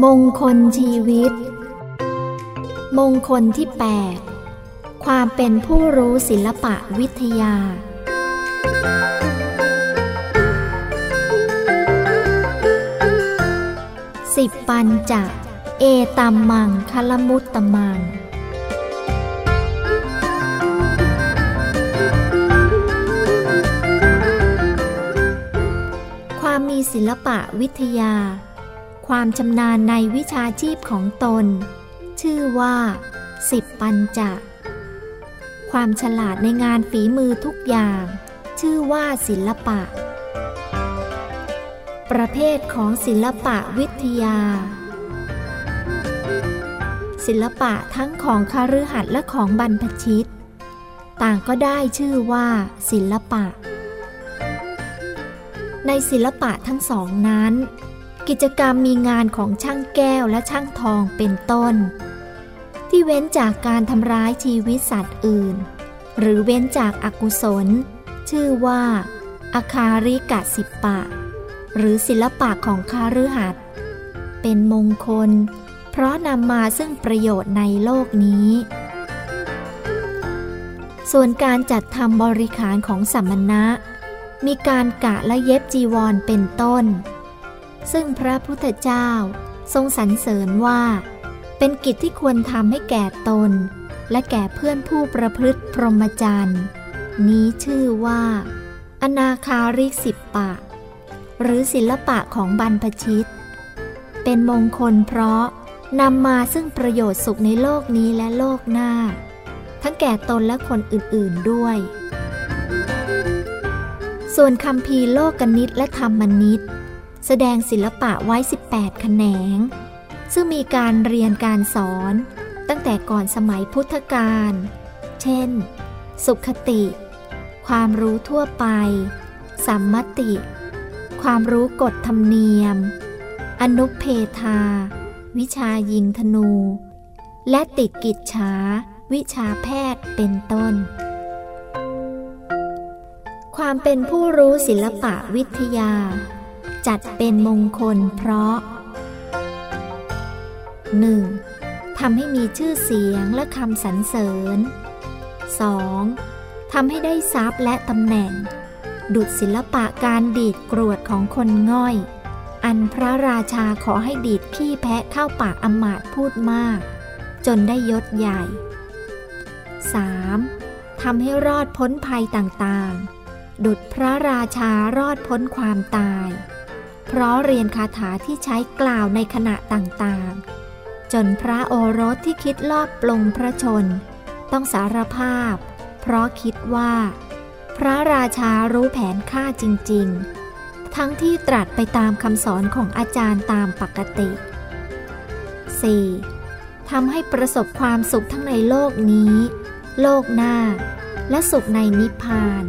มงคลชีวิต มงคลที่ 8 ความเป็นผู้รู้ศิลปะวิทยา สิบปัญจะเอตัมมังคลมุตตมัง ความมีศิลปะวิทยา ความชำนาญในวิชาชีพของตน ชื่อว่าสิบปัญจะ ความฉลาดในงานฝีมือทุกอย่าง ชื่อว่าศิลปะ ประเภทของศิลปะวิทยา ศิลปะทั้งของคาฤหัสถ์และของบรรพชิต ต่างก็ได้ชื่อว่า ศิลปะ ในศิลปะทั้งสองนั้น กิจกรรมมีงานของช่างแก้วและช่างทองเป็นต้น ที่เว้นจากการทำร้ายชีวิตสัตว์อื่น หรือเว้นจากอากุศล ชื่อว่าอาคาริกะสิปปะ หรือศิลปะของคาฤหัสเป็นมงคล เพราะนำมาซึ่งประโยชน์ในโลกนี้ ส่วนการจัดทำบริขารของสัมมณะ มีการกะและเย็บจีวรเป็นต้น ซึ่งพระพุทธเจ้าทรงสรรเสริญว่า เป็นกิจที่ควรทำให้แก่ตน และแก่เพื่อนผู้ประพฤติพรหมจรรย์ นี้ชื่อว่า อนาคาริสิปปะ หรือศิลปะของบรรพชิต เป็นมงคลเพราะนำมาซึ่งประโยชน์สุขในโลกนี้และโลกหน้า ทั้งแก่ตนและคนอื่น ๆด้วย ส่วนคำพีโลกนิตและธรรมนิต แสดงศิลปะไว้ 18 แขนง ซึ่งมีการเรียนการสอนตั้งแต่ก่อนสมัยพุทธกาล เช่น สุขติ ความรู้ทั่วไป สัมมติ ความรู้กฎธรรมเนียม อนุเพทา วิชายิงธนู และติกิจฉา วิชาแพทย์เป็นต้น ความเป็นผู้รู้ศิลปะวิทยา จัดเป็นมงคลเพราะ 1. ทำให้มีชื่อเสียงและคำสรรเสริญ 2. ทำให้ได้ทรัพย์และตำแหน่ง ดุดศิลปะการดีดกรวดของคนง่อย อันพระราชาขอให้ดีดขี้แพะเข้าปากอมาตพูดมาก จนได้ยศใหญ่ 3. ทำให้รอดพ้นภัยต่างๆ ดุดพระราชารอดพ้นความตาย เพราะเรียนคาถาที่ใช้กล่าวในขณะต่างๆ จนพระโอรสที่คิดลอบปลงพระชน ต้องสารภาพ เพราะคิดว่า พระราชารู้แผนฆ่าจริง ๆ ทั้งที่ตรัสไปตามคำสอนของอาจารย์ตามปกติ 4. ทำให้ประสบความสุขทั้งในโลกนี้ โลกหน้า และสุขในนิพพาน